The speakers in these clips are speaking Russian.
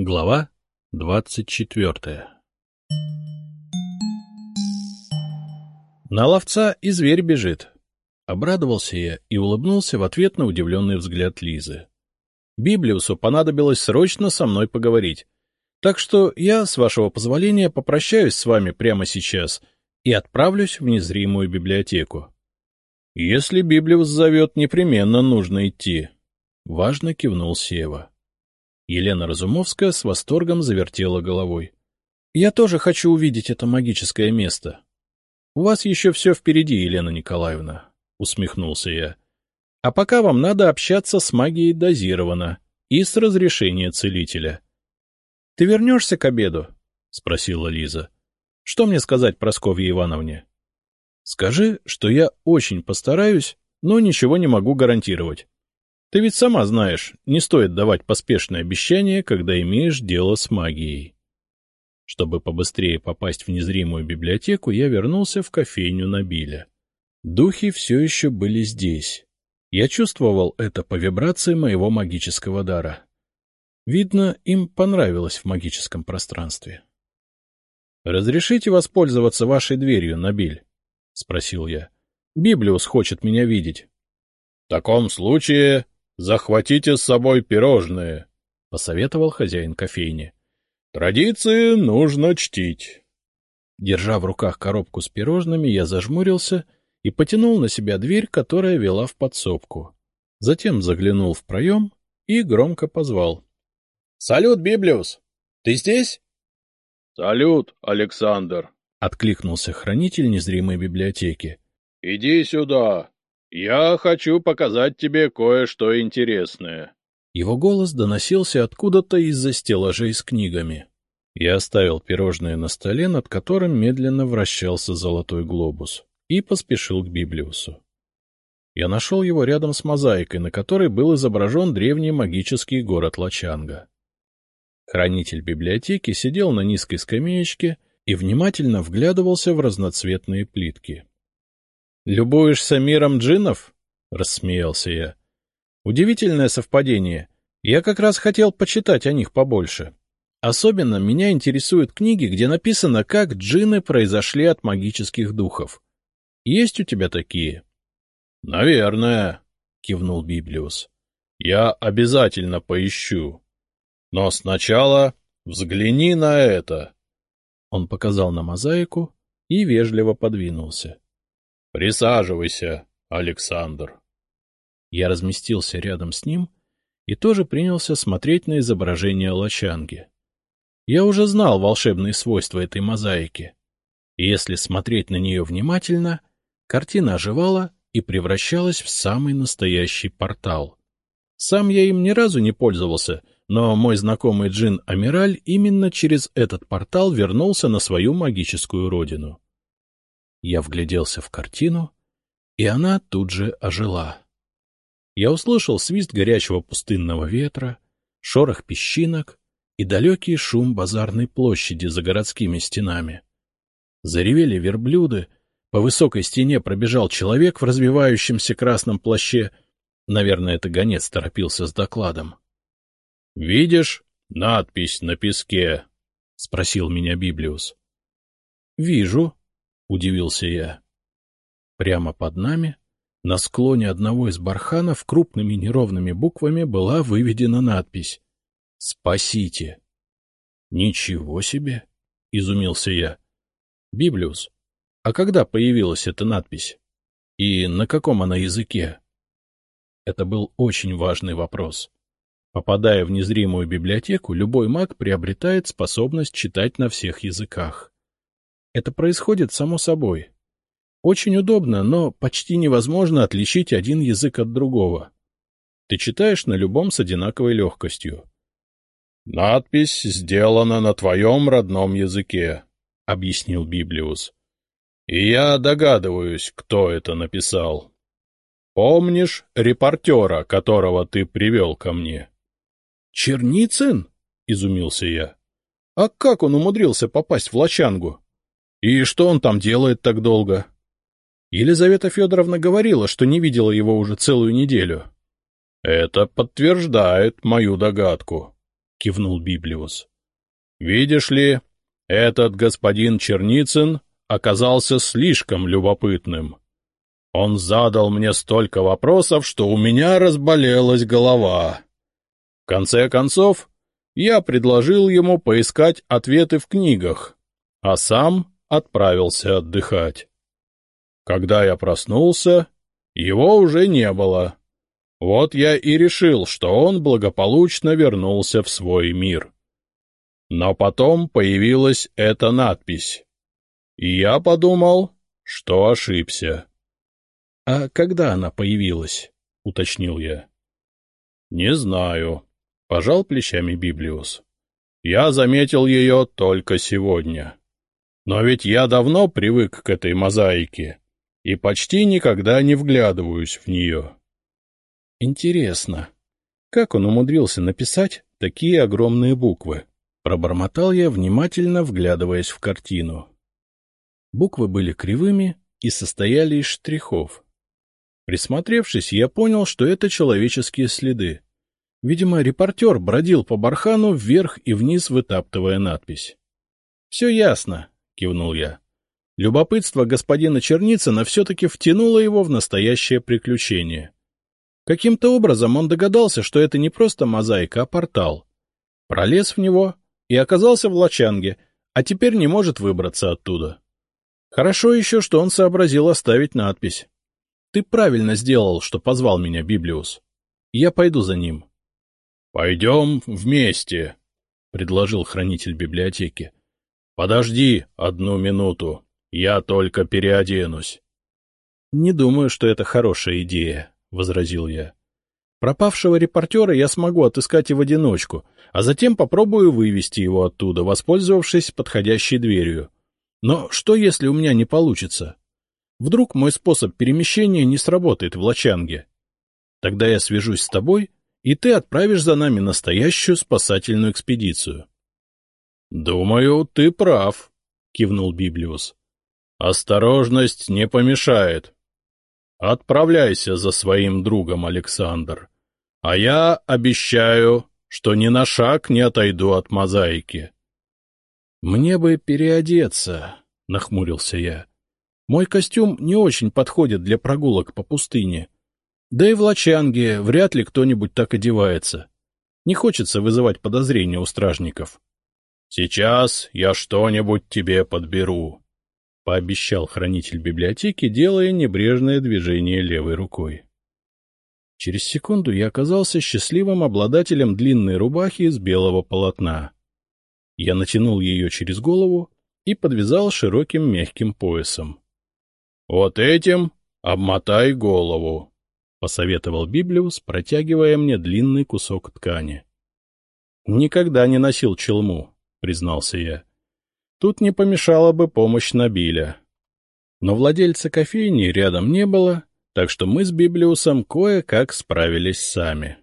Глава двадцать четвертая На ловца и зверь бежит. Обрадовался я и улыбнулся в ответ на удивленный взгляд Лизы. Библиусу понадобилось срочно со мной поговорить. Так что я, с вашего позволения, попрощаюсь с вами прямо сейчас и отправлюсь в незримую библиотеку. Если Библиус зовет, непременно нужно идти. Важно кивнул Сева. Елена Разумовская с восторгом завертела головой. — Я тоже хочу увидеть это магическое место. — У вас еще все впереди, Елена Николаевна, — усмехнулся я. — А пока вам надо общаться с магией дозированно и с разрешения целителя. — Ты вернешься к обеду? — спросила Лиза. — Что мне сказать Прасковье Ивановне? — Скажи, что я очень постараюсь, но ничего не могу гарантировать. Ты ведь сама знаешь, не стоит давать поспешные обещания, когда имеешь дело с магией. Чтобы побыстрее попасть в незримую библиотеку, я вернулся в кофейню Набиля. Духи все еще были здесь. Я чувствовал это по вибрации моего магического дара. Видно, им понравилось в магическом пространстве. — Разрешите воспользоваться вашей дверью, Набиль? — спросил я. — Библиус хочет меня видеть. — В таком случае захватите с собой пирожные, — посоветовал хозяин кофейни. — Традиции нужно чтить. Держа в руках коробку с пирожными, я зажмурился и потянул на себя дверь, которая вела в подсобку. Затем заглянул в проем и громко позвал. — Салют, Библиус! Ты здесь? — Салют, Александр! — откликнулся хранитель незримой библиотеки. — Иди сюда! «Я хочу показать тебе кое-что интересное». Его голос доносился откуда-то из-за стеллажей с книгами. Я оставил пирожное на столе, над которым медленно вращался золотой глобус, и поспешил к Библиусу. Я нашел его рядом с мозаикой, на которой был изображен древний магический город Лачанга. Хранитель библиотеки сидел на низкой скамеечке и внимательно вглядывался в разноцветные плитки. «Любуешься миром джиннов?» — рассмеялся я. «Удивительное совпадение. Я как раз хотел почитать о них побольше. Особенно меня интересуют книги, где написано, как джинны произошли от магических духов. Есть у тебя такие?» «Наверное», — кивнул Библиус. «Я обязательно поищу. Но сначала взгляни на это». Он показал на мозаику и вежливо подвинулся. — Присаживайся, Александр. Я разместился рядом с ним и тоже принялся смотреть на изображение лачанги. Я уже знал волшебные свойства этой мозаики. И если смотреть на нее внимательно, картина оживала и превращалась в самый настоящий портал. Сам я им ни разу не пользовался, но мой знакомый джин Амираль именно через этот портал вернулся на свою магическую родину. Я вгляделся в картину, и она тут же ожила. Я услышал свист горячего пустынного ветра, шорох песчинок и далекий шум базарной площади за городскими стенами. Заревели верблюды, по высокой стене пробежал человек в развивающемся красном плаще. Наверное, это гонец торопился с докладом. — Видишь надпись на песке? — спросил меня Библиус. — Вижу, — удивился я. Прямо под нами, на склоне одного из барханов, крупными неровными буквами была выведена надпись «Спасите». «Ничего себе!» — изумился я. «Библиус, а когда появилась эта надпись? И на каком она языке?» Это был очень важный вопрос. Попадая в незримую библиотеку, любой маг приобретает способность читать на всех языках. Это происходит само собой. Очень удобно, но почти невозможно отличить один язык от другого. Ты читаешь на любом с одинаковой легкостью. — Надпись сделана на твоем родном языке, — объяснил Библиус. — И я догадываюсь, кто это написал. Помнишь репортера, которого ты привел ко мне? — Черницын? — изумился я. — А как он умудрился попасть в Лачангу? И что он там делает так долго? Елизавета Федоровна говорила, что не видела его уже целую неделю. — Это подтверждает мою догадку. — кивнул Библиус. — Видишь ли, этот господин Черницын оказался слишком любопытным. Он задал мне столько вопросов, что у меня разболелась голова. В конце концов, я предложил ему поискать ответы в книгах, а сам отправился отдыхать. Когда я проснулся, его уже не было. Вот я и решил, что он благополучно вернулся в свой мир. Но потом появилась эта надпись. И я подумал, что ошибся. — А когда она появилась? — уточнил я. — Не знаю, — пожал плечами Библиус. — Я заметил ее только сегодня. Но ведь я давно привык к этой мозаике и почти никогда не вглядываюсь в нее. Интересно, как он умудрился написать такие огромные буквы? Пробормотал я, внимательно вглядываясь в картину. Буквы были кривыми и состояли из штрихов. Присмотревшись, я понял, что это человеческие следы. Видимо, репортер бродил по бархану вверх и вниз, вытаптывая надпись. — Все ясно, — кивнул я. Любопытство господина Черницына все-таки втянуло его в настоящее приключение. Каким-то образом он догадался, что это не просто мозаика, а портал. Пролез в него и оказался в лачанге, а теперь не может выбраться оттуда. Хорошо еще, что он сообразил оставить надпись. Ты правильно сделал, что позвал меня, Библиус. Я пойду за ним. — Пойдем вместе, — предложил хранитель библиотеки. — Подожди одну минуту, я только переоденусь. — Не думаю, что это хорошая идея, — возразил я. Пропавшего репортера я смогу отыскать и в одиночку, а затем попробую вывести его оттуда, воспользовавшись подходящей дверью. Но что, если у меня не получится? Вдруг мой способ перемещения не сработает в Лачанге? Тогда я свяжусь с тобой, и ты отправишь за нами настоящую спасательную экспедицию. — Думаю, ты прав, — кивнул Библиус. — Осторожность не помешает. Отправляйся за своим другом, Александр, а я обещаю, что ни на шаг не отойду от мозаики. — Мне бы переодеться, — нахмурился я. Мой костюм не очень подходит для прогулок по пустыне. Да и в Лачанге вряд ли кто-нибудь так одевается. Не хочется вызывать подозрения у стражников. — Сейчас я что-нибудь тебе подберу, — пообещал хранитель библиотеки, делая небрежное движение левой рукой. Через секунду я оказался счастливым обладателем длинной рубахи из белого полотна. Я натянул ее через голову и подвязал широким мягким поясом. — Вот этим обмотай голову, — посоветовал Библиус, протягивая мне длинный кусок ткани. — Никогда не носил челму, — признался я. Тут не помешала бы помощь Набиля. Но владельца кофейни рядом не было, так что мы с Библиусом кое-как справились сами.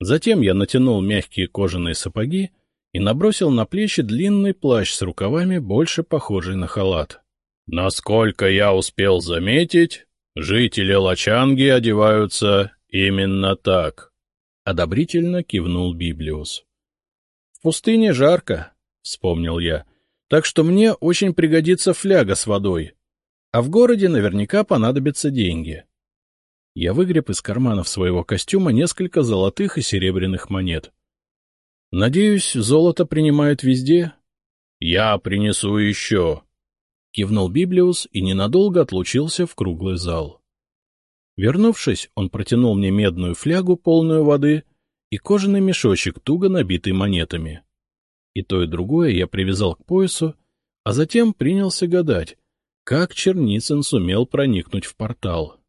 Затем я натянул мягкие кожаные сапоги и набросил на плечи длинный плащ с рукавами, больше похожий на халат. Насколько я успел заметить, жители Лачанги одеваются именно так, — одобрительно кивнул Библиус. — В пустыне жарко, — вспомнил я, — так что мне очень пригодится фляга с водой, а в городе наверняка понадобятся деньги. Я выгреб из карманов своего костюма несколько золотых и серебряных монет. — Надеюсь, золото принимают везде? — Я принесу еще, — кивнул Библиус и ненадолго отлучился в круглый зал. Вернувшись, он протянул мне медную флягу, полную воды, и кожаный мешочек, туго набитый монетами. И то, и другое я привязал к поясу, а затем принялся гадать, как Черницын сумел проникнуть в портал.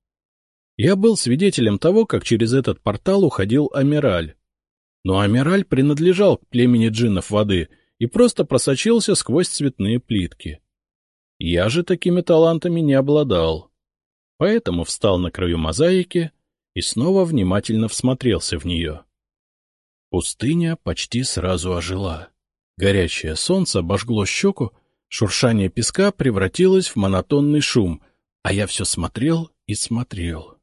Я был свидетелем того, как через этот портал уходил Амираль. Но Амираль принадлежал к племени джиннов воды и просто просочился сквозь цветные плитки. Я же такими талантами не обладал. Поэтому встал на краю мозаики и снова внимательно всмотрелся в нее. Пустыня почти сразу ожила. Горячее солнце обожгло щеку, шуршание песка превратилось в монотонный шум, а я все смотрел и смотрел.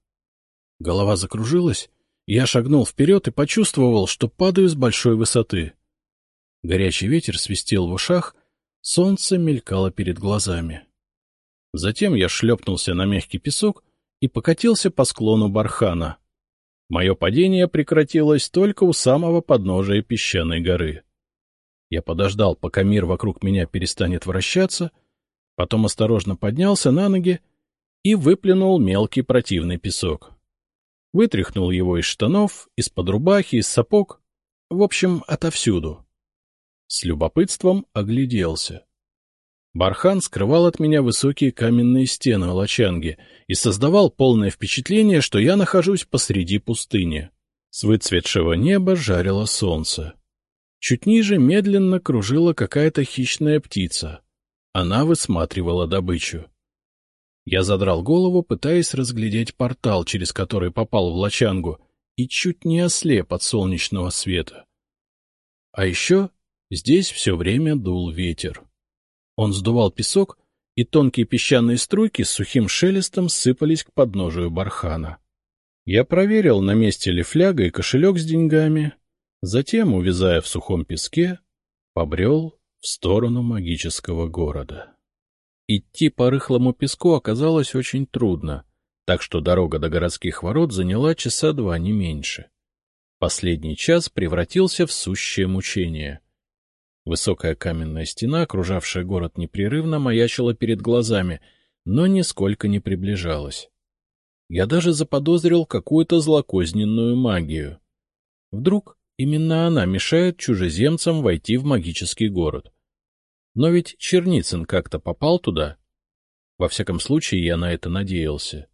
Голова закружилась, я шагнул вперед и почувствовал, что падаю с большой высоты. Горячий ветер свистел в ушах, солнце мелькало перед глазами. Затем я шлепнулся на мягкий песок и покатился по склону бархана. Мое падение прекратилось только у самого подножия песчаной горы. Я подождал, пока мир вокруг меня перестанет вращаться, потом осторожно поднялся на ноги и выплюнул мелкий противный песок. Вытряхнул его из штанов, из-под рубахи, из сапог, в общем, отовсюду. С любопытством огляделся. Бархан скрывал от меня высокие каменные стены лачанги и создавал полное впечатление, что я нахожусь посреди пустыни. С выцветшего неба жарило солнце. Чуть ниже медленно кружила какая-то хищная птица. Она высматривала добычу. Я задрал голову, пытаясь разглядеть портал, через который попал в лачангу, и чуть не ослеп от солнечного света. А еще Здесь все время дул ветер. Он сдувал песок, и тонкие песчаные струйки с сухим шелестом сыпались к подножию бархана. Я проверил, на месте ли фляга и кошелек с деньгами, затем, увязая в сухом песке, побрел в сторону магического города. Идти по рыхлому песку оказалось очень трудно, так что дорога до городских ворот заняла часа два не меньше. Последний час превратился в сущее мучение — Высокая каменная стена, окружавшая город непрерывно, маячила перед глазами, но нисколько не приближалась. Я даже заподозрил какую-то злокозненную магию. Вдруг именно она мешает чужеземцам войти в магический город. Но ведь Черницын как-то попал туда. Во всяком случае, я на это надеялся.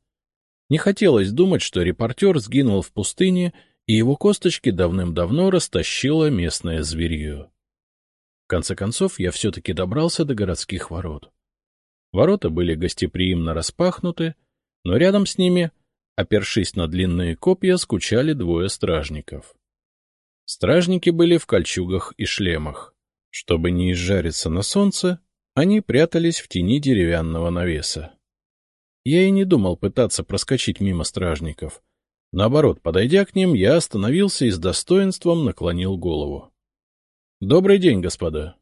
Не хотелось думать, что репортер сгинул в пустыне, и его косточки давным-давно растащило местное зверье. В конце концов, я все-таки добрался до городских ворот. Ворота были гостеприимно распахнуты, но рядом с ними, опершись на длинные копья, скучали двое стражников. Стражники были в кольчугах и шлемах. Чтобы не изжариться на солнце, они прятались в тени деревянного навеса. Я и не думал пытаться проскочить мимо стражников. Наоборот, подойдя к ним, я остановился и с достоинством наклонил голову. — Добрый день, господа.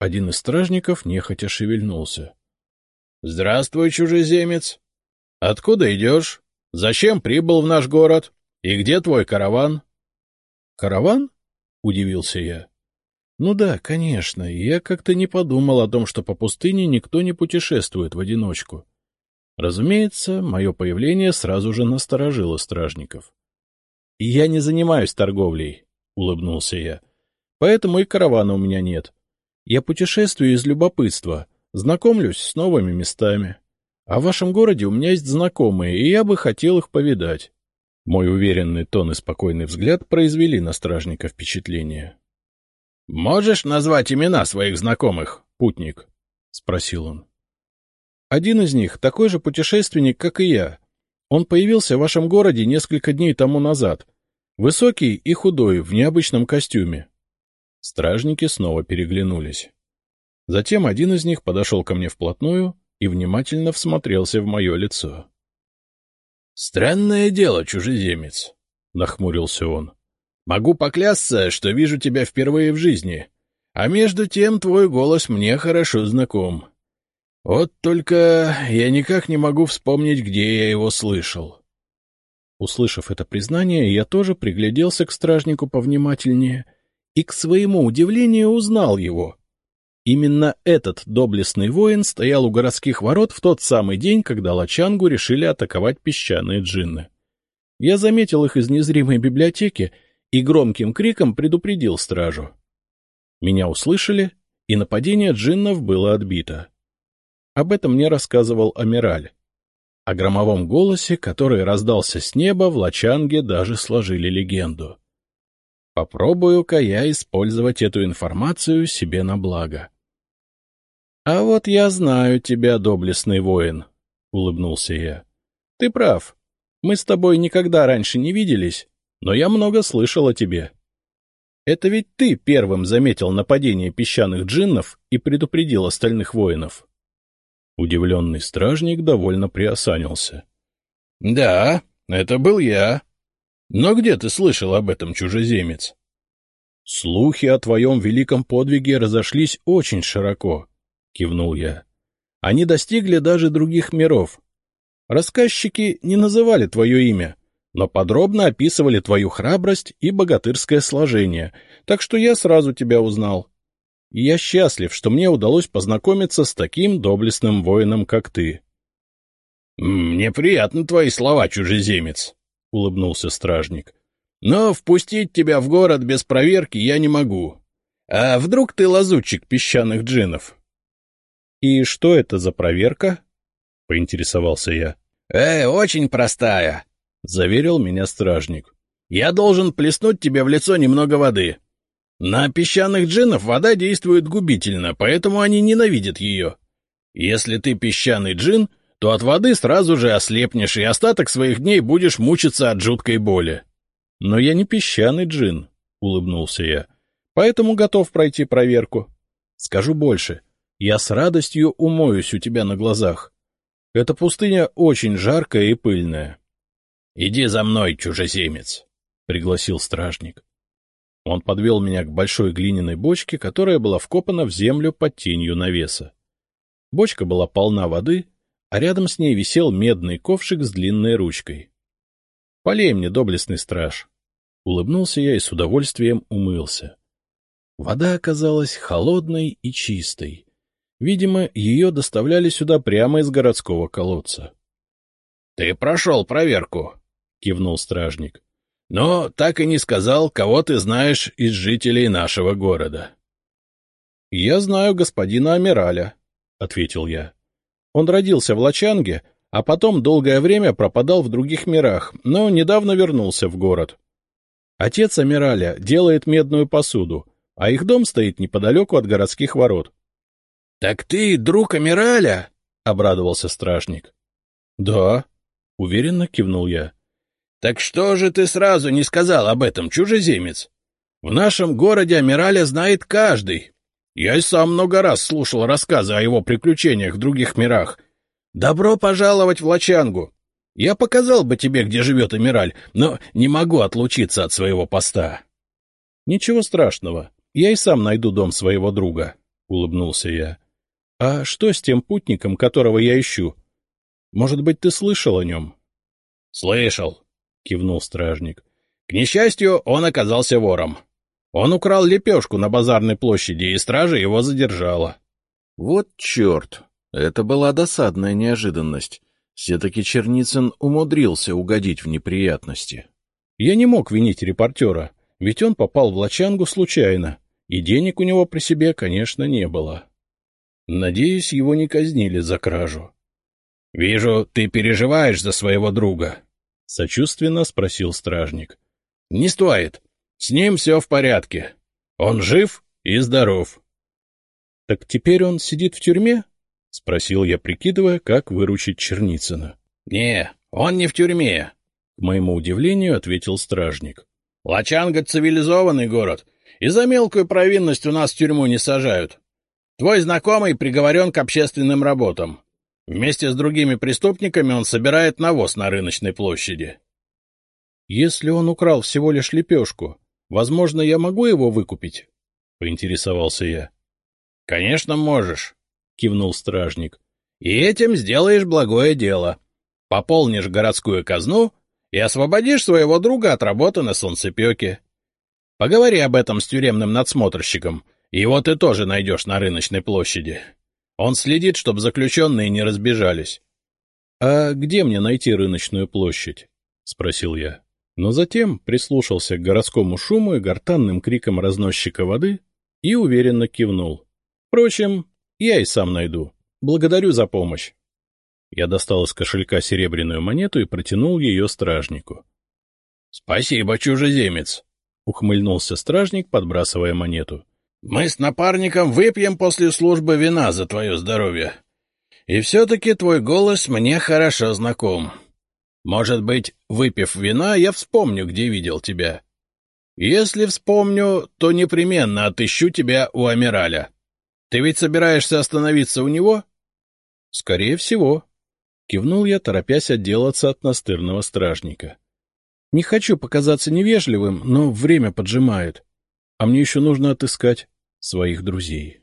Один из стражников нехотя шевельнулся. — Здравствуй, чужеземец. Откуда идешь? Зачем прибыл в наш город? И где твой караван? — Караван? — удивился я. — Ну да, конечно, я как-то не подумал о том, что по пустыне никто не путешествует в одиночку. Разумеется, мое появление сразу же насторожило стражников. — Я не занимаюсь торговлей, — улыбнулся я. — Поэтому и каравана у меня нет. Я путешествую из любопытства, знакомлюсь с новыми местами. А в вашем городе у меня есть знакомые, и я бы хотел их повидать. Мой уверенный тон и спокойный взгляд произвели на стражника впечатление. — Можешь назвать имена своих знакомых, путник? — спросил он. — Один из них такой же путешественник, как и я. Он появился в вашем городе несколько дней тому назад. Высокий и худой, в необычном костюме. Стражники снова переглянулись. Затем один из них подошел ко мне вплотную и внимательно всмотрелся в мое лицо. — Странное дело, чужеземец, — нахмурился он. — Могу поклясться, что вижу тебя впервые в жизни, а между тем твой голос мне хорошо знаком. Вот только я никак не могу вспомнить, где я его слышал. Услышав это признание, я тоже пригляделся к стражнику повнимательнее и, к своему удивлению, узнал его. Именно этот доблестный воин стоял у городских ворот в тот самый день, когда Лачангу решили атаковать песчаные джинны. Я заметил их из незримой библиотеки и громким криком предупредил стражу. Меня услышали, и нападение джиннов было отбито. Об этом мне рассказывал Амираль. О громовом голосе, который раздался с неба, в Лачанге даже сложили легенду. Попробую-ка я использовать эту информацию себе на благо. — А вот я знаю тебя, доблестный воин, — улыбнулся я. — Ты прав. Мы с тобой никогда раньше не виделись, но я много слышал о тебе. Это ведь ты первым заметил нападение песчаных джиннов и предупредил остальных воинов. Удивленный стражник довольно приосанился. — Да, это был я, но где ты слышал об этом, чужеземец? — Слухи о твоем великом подвиге разошлись очень широко, — кивнул я. — Они достигли даже других миров. Рассказчики не называли твое имя, но подробно описывали твою храбрость и богатырское сложение, так что я сразу тебя узнал. И я счастлив, что мне удалось познакомиться с таким доблестным воином, как ты. — Мне приятны твои слова, чужеземец, — улыбнулся стражник. Но впустить тебя в город без проверки я не могу. А вдруг ты лазутчик песчаных джинов? — И что это за проверка? — поинтересовался я. — Э, очень простая, — заверил меня стражник. — Я должен плеснуть тебе в лицо немного воды. На песчаных джинов вода действует губительно, поэтому они ненавидят ее. Если ты песчаный джин, то от воды сразу же ослепнешь и остаток своих дней будешь мучиться от жуткой боли. — Но я не песчаный джин, — улыбнулся я, — поэтому готов пройти проверку. Скажу больше, я с радостью умоюсь у тебя на глазах. Эта пустыня очень жаркая и пыльная. — Иди за мной, чужеземец, — пригласил стражник. Он подвел меня к большой глиняной бочке, которая была вкопана в землю под тенью навеса. Бочка была полна воды, а рядом с ней висел медный ковшик с длинной ручкой. Полей мне, доблестный страж. Улыбнулся я и с удовольствием умылся. Вода оказалась холодной и чистой. Видимо, ее доставляли сюда прямо из городского колодца. — Ты прошел проверку, — кивнул стражник. — Но так и не сказал, кого ты знаешь из жителей нашего города. — Я знаю господина Амираля, — ответил я. Он родился в Лачанге, а потом долгое время пропадал в других мирах, но недавно вернулся в город. Отец Амираля делает медную посуду, а их дом стоит неподалеку от городских ворот. — Так ты друг Амираля? — обрадовался стражник. — Да, — уверенно кивнул я. — Так что же ты сразу не сказал об этом, чужеземец? В нашем городе Амираля знает каждый. Я и сам много раз слушал рассказы о его приключениях в других мирах, «Добро пожаловать в Лачангу! Я показал бы тебе, где живет Эмираль, но не могу отлучиться от своего поста». «Ничего страшного, я и сам найду дом своего друга», — улыбнулся я. «А что с тем путником, которого я ищу? Может быть, ты слышал о нем?» «Слышал», — кивнул стражник. «К несчастью, он оказался вором. Он украл лепешку на базарной площади, и стража его задержала». «Вот черт!» Это была досадная неожиданность. Все-таки Черницын умудрился угодить в неприятности. Я не мог винить репортера, ведь он попал в Лачангу случайно, и денег у него при себе, конечно, не было. Надеюсь, его не казнили за кражу. — Вижу, ты переживаешь за своего друга, — сочувственно спросил стражник. — Не стоит. С ним все в порядке. Он жив и здоров. — Так теперь он сидит в тюрьме? — спросил я, прикидывая, как выручить Черницына. — Не, он не в тюрьме, — к моему удивлению ответил стражник. — Лачанга — цивилизованный город, и за мелкую провинность у нас в тюрьму не сажают. Твой знакомый приговорен к общественным работам. Вместе с другими преступниками он собирает навоз на рыночной площади. — Если он украл всего лишь лепешку, возможно, я могу его выкупить? — поинтересовался я. — Конечно, можешь. — кивнул стражник. — И этим сделаешь благое дело. Пополнишь городскую казну и освободишь своего друга от работы на солнцепеке. Поговори об этом с тюремным надсмотрщиком, его ты тоже найдешь на рыночной площади. Он следит, чтобы заключенные не разбежались. — А где мне найти рыночную площадь? — спросил я. Но затем прислушался к городскому шуму и гортанным крикам разносчика воды и уверенно кивнул. Впрочем, я и сам найду. Благодарю за помощь. Я достал из кошелька серебряную монету и протянул ее стражнику. — Спасибо, чужеземец! — ухмыльнулся стражник, подбрасывая монету. — Мы с напарником выпьем после службы вина за твое здоровье. И все-таки твой голос мне хорошо знаком. Может быть, выпив вина, я вспомню, где видел тебя. Если вспомню, то непременно отыщу тебя у Амираля. Ты ведь собираешься остановиться у него? — Скорее всего. Кивнул я, торопясь отделаться от настырного стражника. Не хочу показаться невежливым, но время поджимает. А мне еще нужно отыскать своих друзей.